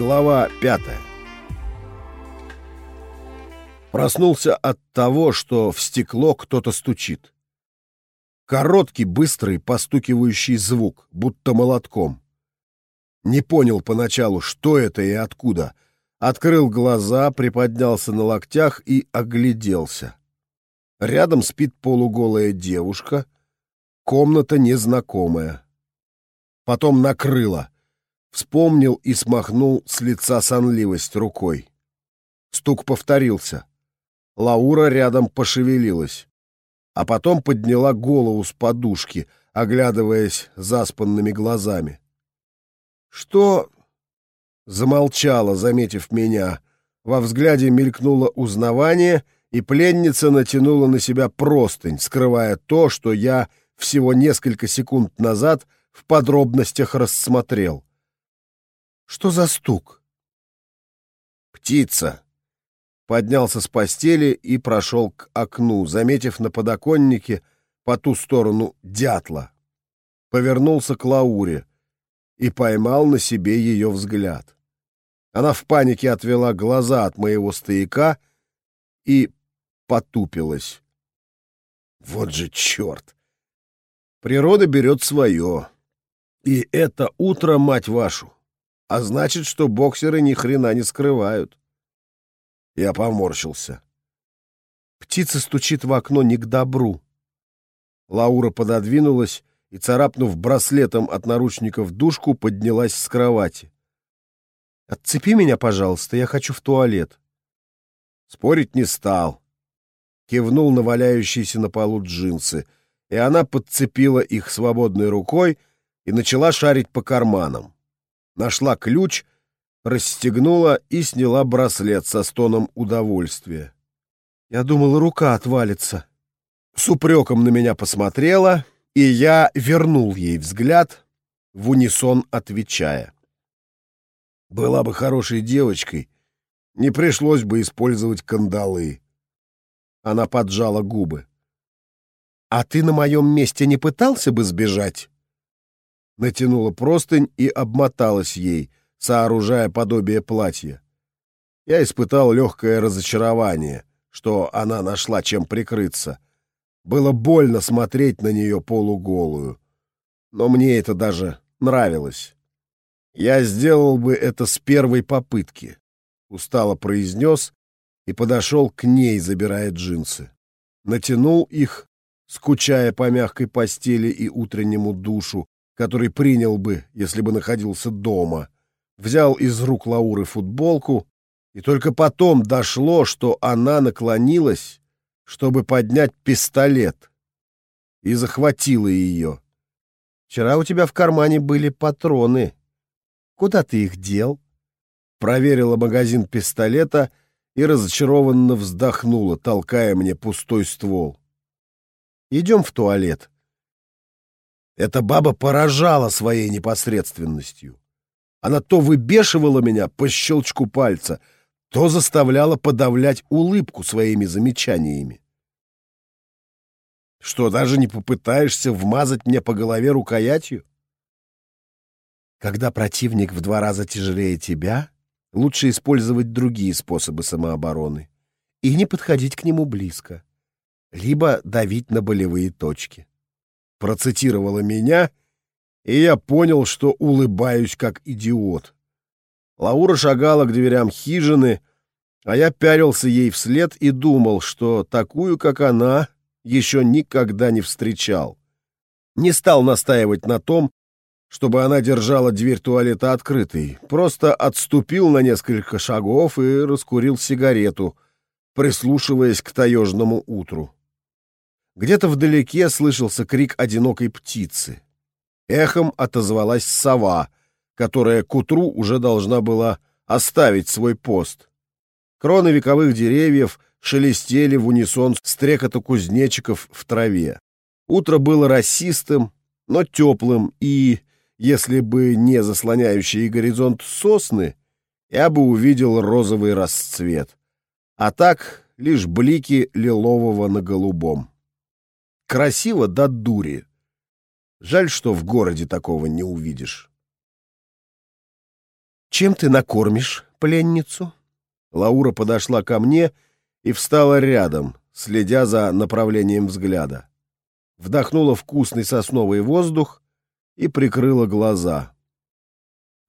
Глава пятая. Проснулся от того, что в стекло кто-то стучит. Короткий, быстрый, постукивающий звук, будто молотком. Не понял поначалу, что это и откуда. Открыл глаза, приподнялся на локтях и огляделся. Рядом спит полуголая девушка, комната незнакомая. Потом накрыло. Вспомнил и смахнул с лица сонливость рукой. Стук повторился. Лаура рядом пошевелилась, а потом подняла голову с подушки, оглядываясь заспанными глазами. «Что?» — замолчала, заметив меня. Во взгляде мелькнуло узнавание, и пленница натянула на себя простынь, скрывая то, что я всего несколько секунд назад в подробностях рассмотрел. «Что за стук?» «Птица!» Поднялся с постели и прошел к окну, заметив на подоконнике по ту сторону дятла. Повернулся к Лауре и поймал на себе ее взгляд. Она в панике отвела глаза от моего стояка и потупилась. Вот же черт! Природа берет свое. И это утро, мать вашу, а значит, что боксеры ни хрена не скрывают. Я поморщился. Птица стучит в окно не к добру. Лаура пододвинулась и, царапнув браслетом от наручников душку, поднялась с кровати. «Отцепи меня, пожалуйста, я хочу в туалет». Спорить не стал. Кивнул на валяющиеся на полу джинсы, и она подцепила их свободной рукой и начала шарить по карманам. Нашла ключ — расстегнула и сняла браслет со стоном удовольствия. Я думала, рука отвалится. С упреком на меня посмотрела, и я вернул ей взгляд, в унисон отвечая. Была бы хорошей девочкой, не пришлось бы использовать кандалы. Она поджала губы. «А ты на моем месте не пытался бы сбежать?» Натянула простынь и обмоталась ей — сооружая подобие платья. Я испытал легкое разочарование, что она нашла чем прикрыться. Было больно смотреть на нее полуголую. Но мне это даже нравилось. Я сделал бы это с первой попытки, — устало произнес и подошел к ней, забирая джинсы. Натянул их, скучая по мягкой постели и утреннему душу, который принял бы, если бы находился дома — взял из рук Лауры футболку, и только потом дошло, что она наклонилась, чтобы поднять пистолет, и захватила ее. «Вчера у тебя в кармане были патроны. Куда ты их дел?» Проверила магазин пистолета и разочарованно вздохнула, толкая мне пустой ствол. «Идем в туалет». Эта баба поражала своей непосредственностью. Она то выбешивала меня по щелчку пальца, то заставляла подавлять улыбку своими замечаниями. Что, даже не попытаешься вмазать мне по голове рукоятью? Когда противник в два раза тяжелее тебя, лучше использовать другие способы самообороны и не подходить к нему близко, либо давить на болевые точки. Процитировала меня и я понял, что улыбаюсь как идиот. Лаура шагала к дверям хижины, а я пярился ей вслед и думал, что такую, как она, еще никогда не встречал. Не стал настаивать на том, чтобы она держала дверь туалета открытой, просто отступил на несколько шагов и раскурил сигарету, прислушиваясь к таежному утру. Где-то вдалеке слышался крик одинокой птицы. Эхом отозвалась сова, которая к утру уже должна была оставить свой пост. Кроны вековых деревьев шелестели в унисон стрекота кузнечиков в траве. Утро было расистым, но теплым, и, если бы не заслоняющие горизонт сосны, я бы увидел розовый расцвет. А так лишь блики лилового на голубом. Красиво до дури. Жаль, что в городе такого не увидишь. «Чем ты накормишь пленницу?» Лаура подошла ко мне и встала рядом, следя за направлением взгляда. Вдохнула вкусный сосновый воздух и прикрыла глаза.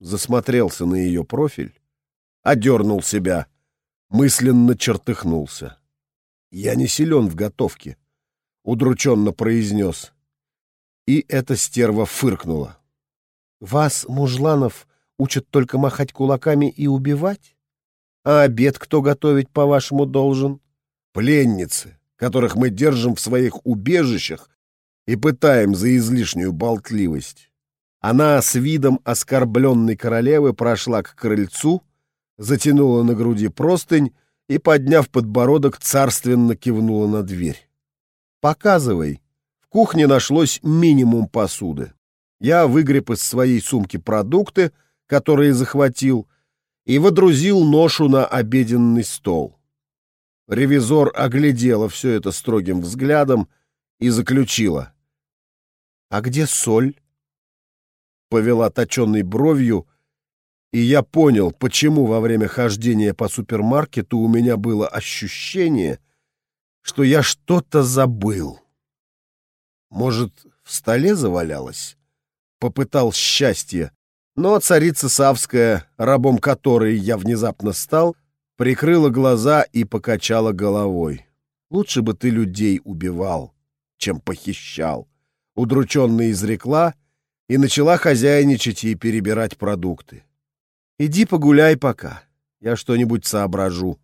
Засмотрелся на ее профиль, одернул себя, мысленно чертыхнулся. «Я не силен в готовке», — удрученно произнес. И эта стерва фыркнула. «Вас, мужланов, учат только махать кулаками и убивать? А обед кто готовить, по-вашему, должен?» «Пленницы, которых мы держим в своих убежищах и пытаем за излишнюю болтливость». Она с видом оскорбленной королевы прошла к крыльцу, затянула на груди простынь и, подняв подбородок, царственно кивнула на дверь. «Показывай». В кухне нашлось минимум посуды. Я выгреб из своей сумки продукты, которые захватил, и водрузил ношу на обеденный стол. Ревизор оглядела все это строгим взглядом и заключила. «А где соль?» Повела точенной бровью, и я понял, почему во время хождения по супермаркету у меня было ощущение, что я что-то забыл. Может, в столе завалялось? Попытал счастье, но царица Савская, рабом которой я внезапно стал, прикрыла глаза и покачала головой. «Лучше бы ты людей убивал, чем похищал», — удрученно изрекла и начала хозяйничать и перебирать продукты. «Иди погуляй пока, я что-нибудь соображу».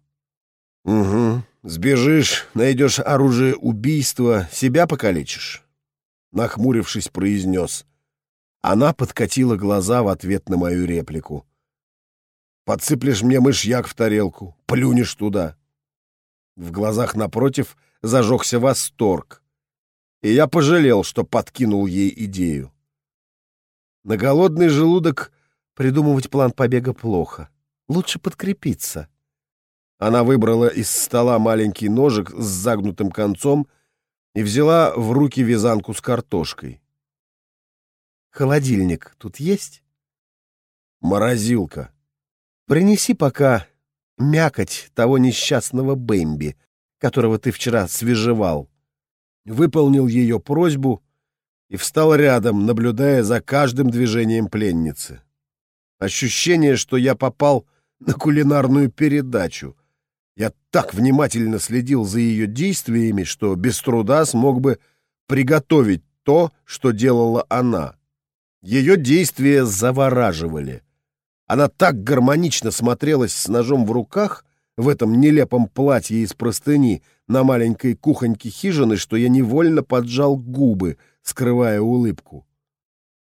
«Угу, сбежишь, найдешь оружие убийства, себя покалечишь», — нахмурившись, произнес — она подкатила глаза в ответ на мою реплику. «Подсыплешь мне мышьяк в тарелку, плюнешь туда». В глазах напротив зажегся восторг, и я пожалел, что подкинул ей идею. На голодный желудок придумывать план побега плохо. Лучше подкрепиться. Она выбрала из стола маленький ножик с загнутым концом и взяла в руки вязанку с картошкой. Холодильник тут есть? Морозилка. Принеси пока мякоть того несчастного Бэмби, которого ты вчера свежевал. Выполнил ее просьбу и встал рядом, наблюдая за каждым движением пленницы. Ощущение, что я попал на кулинарную передачу. Я так внимательно следил за ее действиями, что без труда смог бы приготовить то, что делала она. Ее действия завораживали. Она так гармонично смотрелась с ножом в руках в этом нелепом платье из простыни на маленькой кухоньке хижины, что я невольно поджал губы, скрывая улыбку.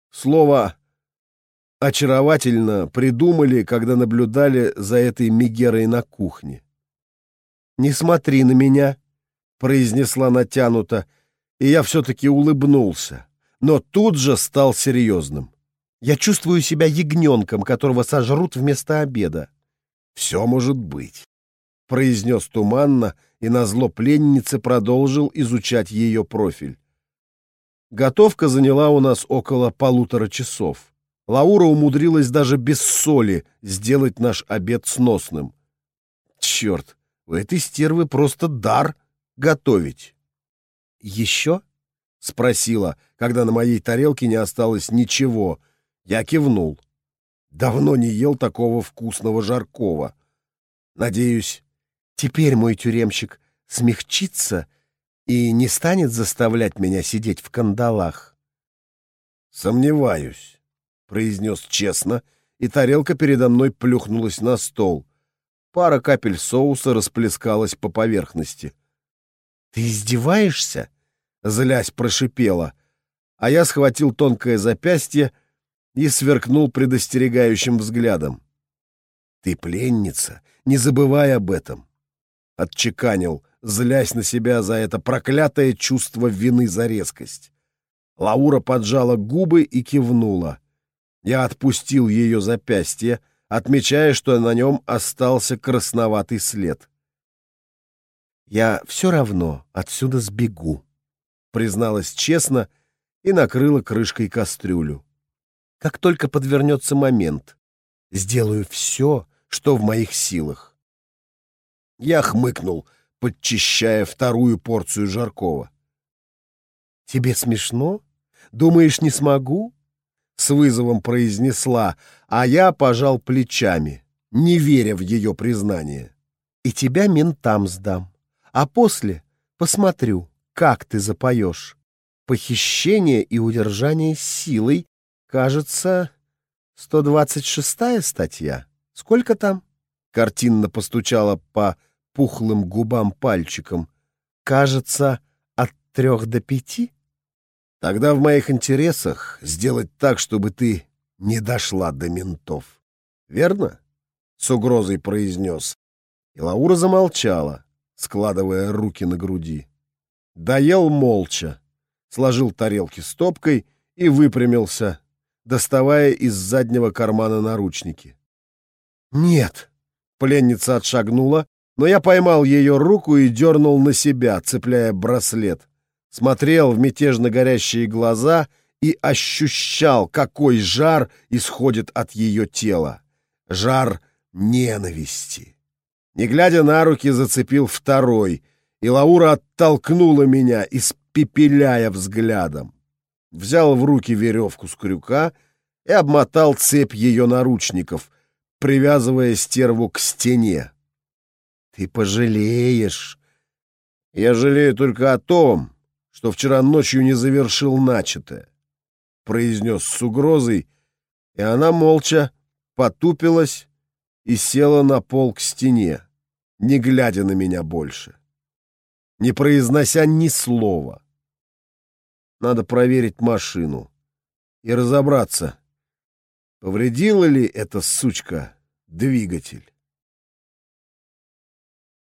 Слово очаровательно придумали, когда наблюдали за этой Мегерой на кухне. «Не смотри на меня», — произнесла натянуто, и я все-таки улыбнулся но тут же стал серьезным. Я чувствую себя ягненком, которого сожрут вместо обеда. «Все может быть», — произнес туманно и назло пленнице продолжил изучать ее профиль. Готовка заняла у нас около полутора часов. Лаура умудрилась даже без соли сделать наш обед сносным. Черт, у этой стервы просто дар готовить. «Еще?» — спросила, когда на моей тарелке не осталось ничего. Я кивнул. Давно не ел такого вкусного жаркого. Надеюсь, теперь мой тюремщик смягчится и не станет заставлять меня сидеть в кандалах. «Сомневаюсь», — произнес честно, и тарелка передо мной плюхнулась на стол. Пара капель соуса расплескалась по поверхности. «Ты издеваешься?» злясь прошипела, а я схватил тонкое запястье и сверкнул предостерегающим взглядом. «Ты пленница, не забывай об этом!» Отчеканил, злясь на себя за это проклятое чувство вины за резкость. Лаура поджала губы и кивнула. Я отпустил ее запястье, отмечая, что на нем остался красноватый след. «Я все равно отсюда сбегу», призналась честно и накрыла крышкой кастрюлю. Как только подвернется момент. Сделаю все, что в моих силах. Я хмыкнул, подчищая вторую порцию жаркого. «Тебе смешно? Думаешь, не смогу?» С вызовом произнесла, а я пожал плечами, не веря в ее признание. «И тебя ментам сдам, а после посмотрю, как ты запоешь. Похищение и удержание силой, кажется, 126-я статья. Сколько там?» Картинно постучала по пухлым губам пальчиком. «Кажется, от трех до пяти?» Тогда в моих интересах сделать так, чтобы ты не дошла до ментов. Верно? С угрозой произнес. И Лаура замолчала, складывая руки на груди. Доел молча, сложил тарелки стопкой и выпрямился, доставая из заднего кармана наручники. «Нет!» — пленница отшагнула, но я поймал ее руку и дернул на себя, цепляя браслет смотрел в мятежно горящие глаза и ощущал, какой жар исходит от ее тела. Жар ненависти. Не глядя на руки, зацепил второй, и Лаура оттолкнула меня, испепеляя взглядом. Взял в руки веревку с крюка и обмотал цепь ее наручников, привязывая стерву к стене. «Ты пожалеешь!» «Я жалею только о том, что вчера ночью не завершил начатое, — произнес с угрозой, и она молча потупилась и села на пол к стене, не глядя на меня больше, не произнося ни слова. Надо проверить машину и разобраться, повредила ли эта сучка двигатель.